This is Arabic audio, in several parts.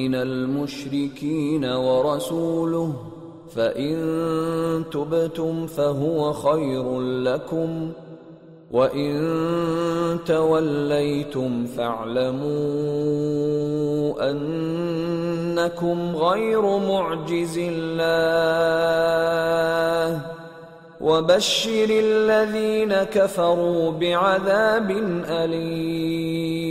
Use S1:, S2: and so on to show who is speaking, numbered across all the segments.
S1: من المشركين ورسوله فإن تبتم فهو خير لكم وإن توليتم فاعلموا أنكم غير معجز الله وبشر الذين كفروا بعذاب أليم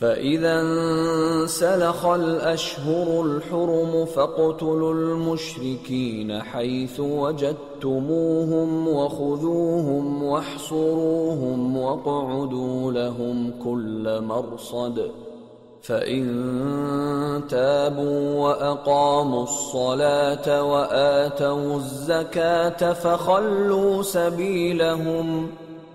S1: فإذا انسلخ الأشهر الحرم فاقتلوا المشركين حيث وجدتموهم وخذوهم واحصروهم واقعدوا لهم كل مرصد فإن تابوا وأقاموا الصلاة وآتوا الزكاة فخلوا سبيلهم ۖ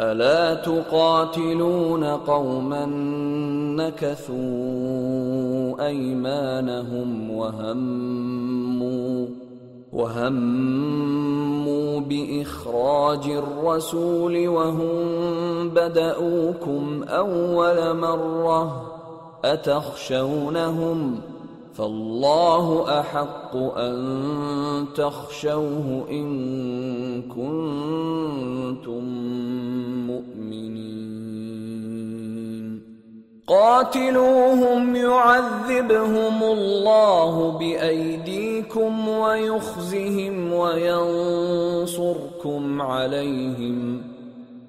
S1: ألا تقاتلون قوما نكثوا أيمانهم وهموا وهموا بإخراج الرسول وهم بدأوكم أول مرة أتخشونهم فالله أحق أن تخشوه إن كنتم قاتلوهم يعذبهم الله بأيديكم ويخزهم وينصركم عليهم.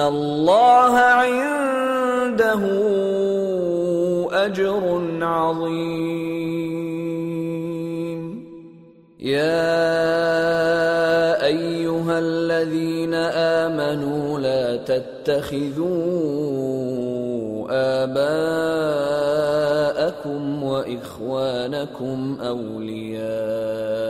S1: ان الله عنده اجر عظيم. يا ايها الذين امنوا لا تتخذوا اباءكم واخوانكم اولياء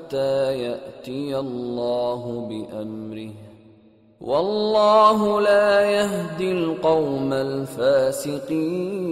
S1: يأتي الله بأمره. والله لا يهدي القوم الفاسقين.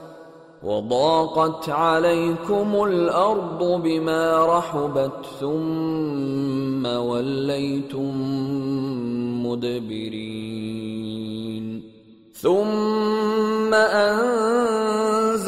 S1: وضاقت عليكم الأرض بما رحبت ثم وليتم مدبرين. ثم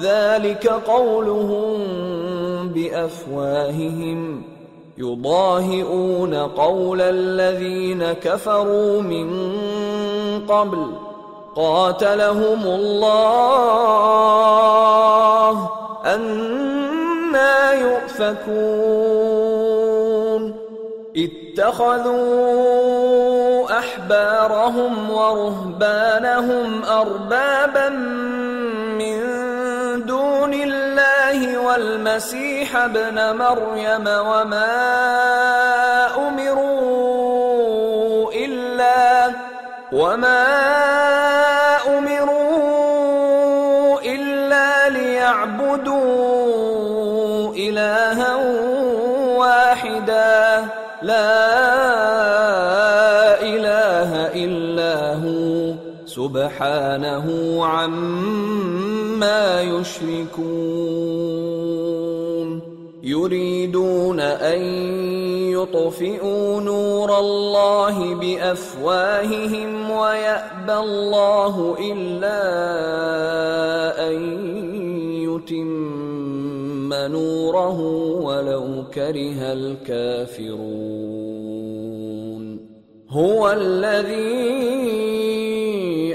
S1: ذلك قولهم بأفواههم. يضاهئون قول الذين كفروا من قبل. قاتلهم الله. أنا يؤفكون. اتخذوا أحبارهم ورهبانهم أربابا من دون الله والمسيح ابن مريم وما أمروا إلا وما أمروا إلا ليعبدوا إلها واحدا. لا إله إلا هو. سبحانه عما يشركون. يريدون أن يطفئوا نور الله بأفواههم ويأبى الله إلا أن يتم نوره ولو كره الكافرون. هو الذي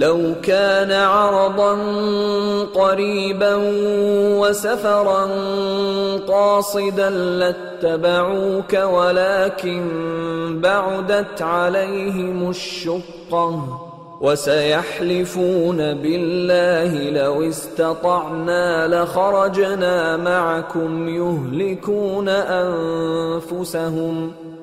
S1: لو كان عرضا قريبا وسفرا قاصدا لاتبعوك ولكن بعدت عليهم الشقة وسيحلفون بالله لو استطعنا لخرجنا معكم يهلكون أنفسهم.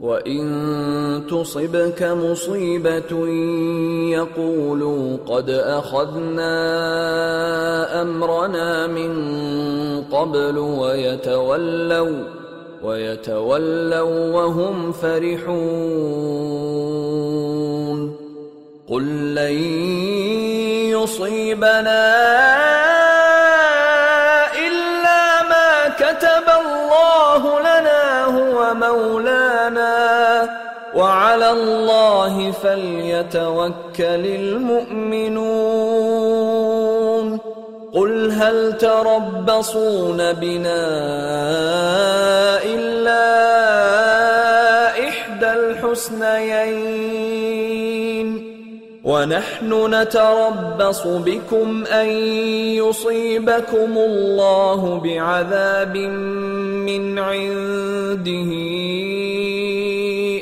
S1: وان تصبك مصيبه يقولوا قد اخذنا امرنا من قبل ويتولوا ويتولوا وهم فرحون قل لن يصيبنا الله فليتوكل المؤمنون. قل هل تربصون بنا إلا إحدى الحسنيين. ونحن نتربص بكم أن يصيبكم الله بعذاب من عنده.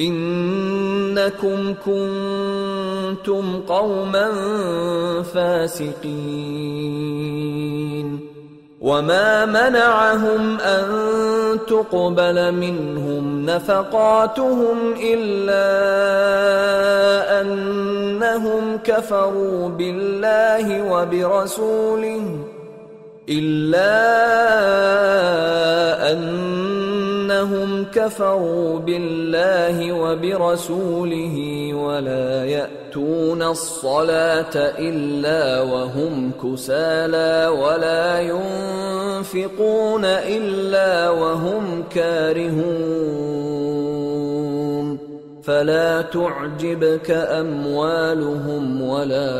S1: إنكم كنتم قوما فاسقين. وما منعهم أن تقبل منهم نفقاتهم إلا أنهم كفروا بالله وبرسوله إلا إنهم كفروا بالله وبرسوله ولا يأتون الصلاة إلا وهم كسالى ولا ينفقون إلا وهم كارهون فلا تعجبك أموالهم ولا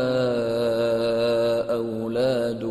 S1: أولادهم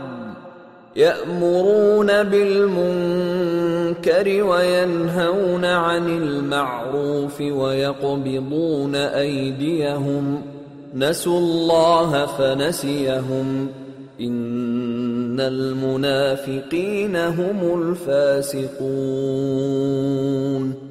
S1: يأمرون بالمنكر وينهون عن المعروف ويقبضون أيديهم. نسوا الله فنسيهم. إن المنافقين هم الفاسقون.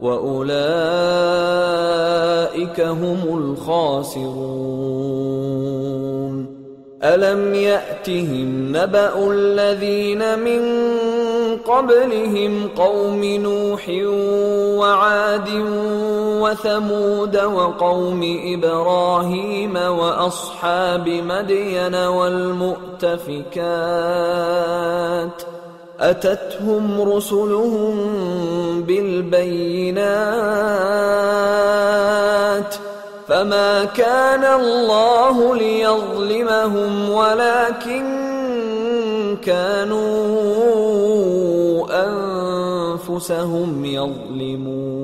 S1: وأولئك هم الخاسرون. ألم يأتهم نبأ الذين من قبلهم قوم نوح وعاد وثمود وقوم إبراهيم وأصحاب مدين والمؤتفكات أتتهم رسلهم بالبينات فما كان الله ليظلمهم ولكن كانوا أنفسهم يظلمون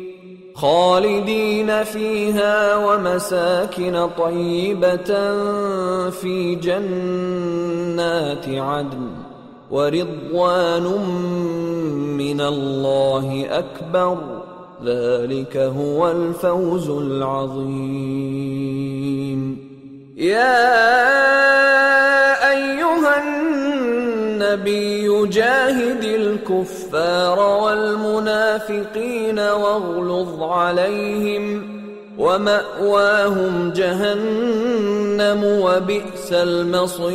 S1: خالدين فيها ومساكن طيبة في جنات عدن ورضوان من الله أكبر ذلك هو الفوز العظيم. يا أيها النبي جاهد الكفار والمنافقين واغلظ عليهم ومأواهم جهنم وبئس المصير.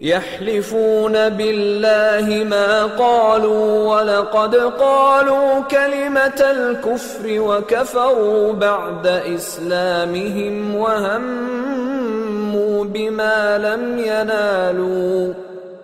S1: يحلفون بالله ما قالوا ولقد قالوا كلمة الكفر وكفروا بعد إسلامهم وهموا بما لم ينالوا.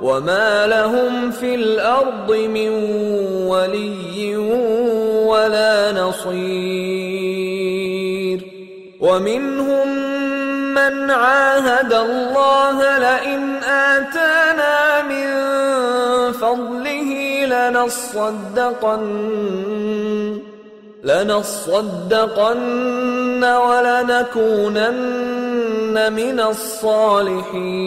S1: وما لهم في الأرض من ولي ولا نصير ومنهم من عاهد الله لئن آتانا من فضله لنصدقن لنصدقن ولنكونن من الصالحين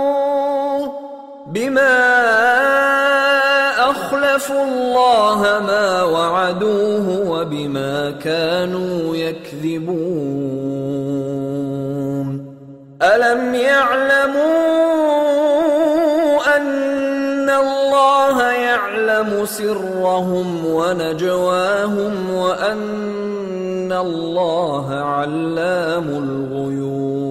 S1: بما أخلفوا الله ما وعدوه وبما كانوا يكذبون. ألم يعلموا أن الله يعلم سرهم ونجواهم وأن الله علام الغيوب؟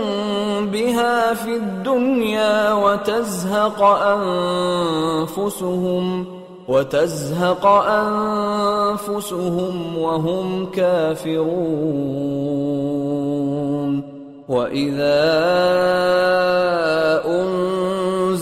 S1: في الدنيا وتزهق انفسهم وتزهق انفسهم وهم كافرون واذا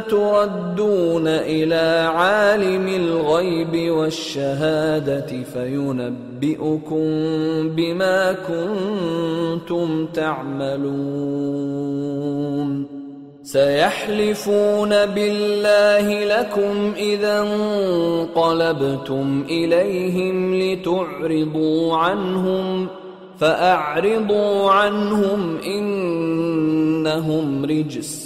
S1: تردون إلى عالم الغيب والشهادة فينبئكم بما كنتم تعملون. سيحلفون بالله لكم إذا انقلبتم إليهم لتعرضوا عنهم فأعرضوا عنهم إنهم رجس.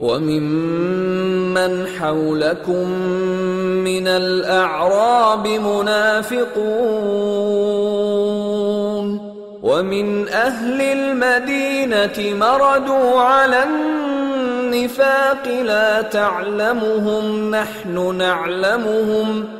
S1: وممن حولكم من الأعراب منافقون ومن أهل المدينة مردوا على النفاق لا تعلمهم نحن نعلمهم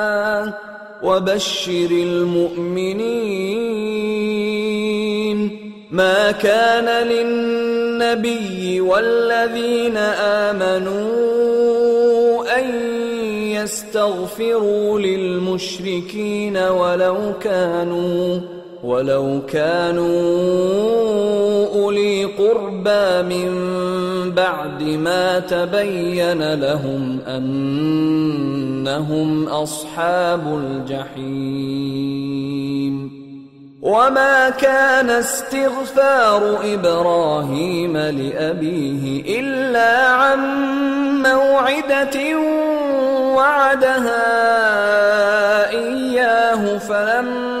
S1: وبشر المؤمنين ما كان للنبي والذين آمنوا أن يستغفروا للمشركين ولو كانوا ولو كانوا أولي قربى من بعد ما تبين لهم أنهم أصحاب الجحيم. وما كان استغفار إبراهيم لأبيه إلا عن موعدة وعدها إياه فلما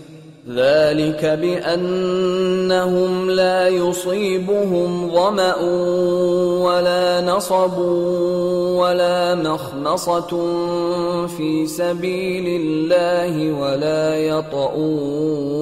S1: ذلك بأنهم لا يصيبهم ظمأ ولا نصب ولا مخمصة في سبيل الله ولا يطؤون.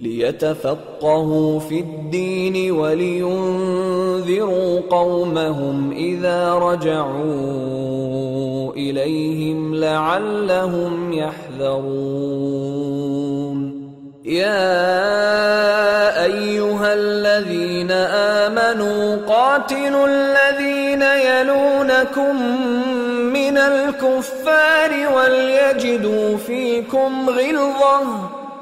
S1: ليتفقهوا في الدين ولينذروا قومهم إذا رجعوا إليهم لعلهم يحذرون. يا أيها الذين آمنوا قاتلوا الذين يلونكم من الكفار وليجدوا فيكم غلظة.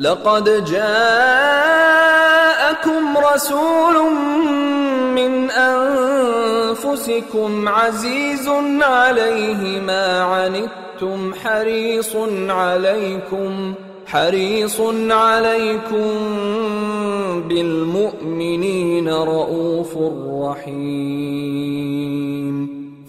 S1: لقد جاءكم رسول من أنفسكم عزيز عليه ما عنتم حريص عليكم حريص عليكم بالمؤمنين رءوف رحيم.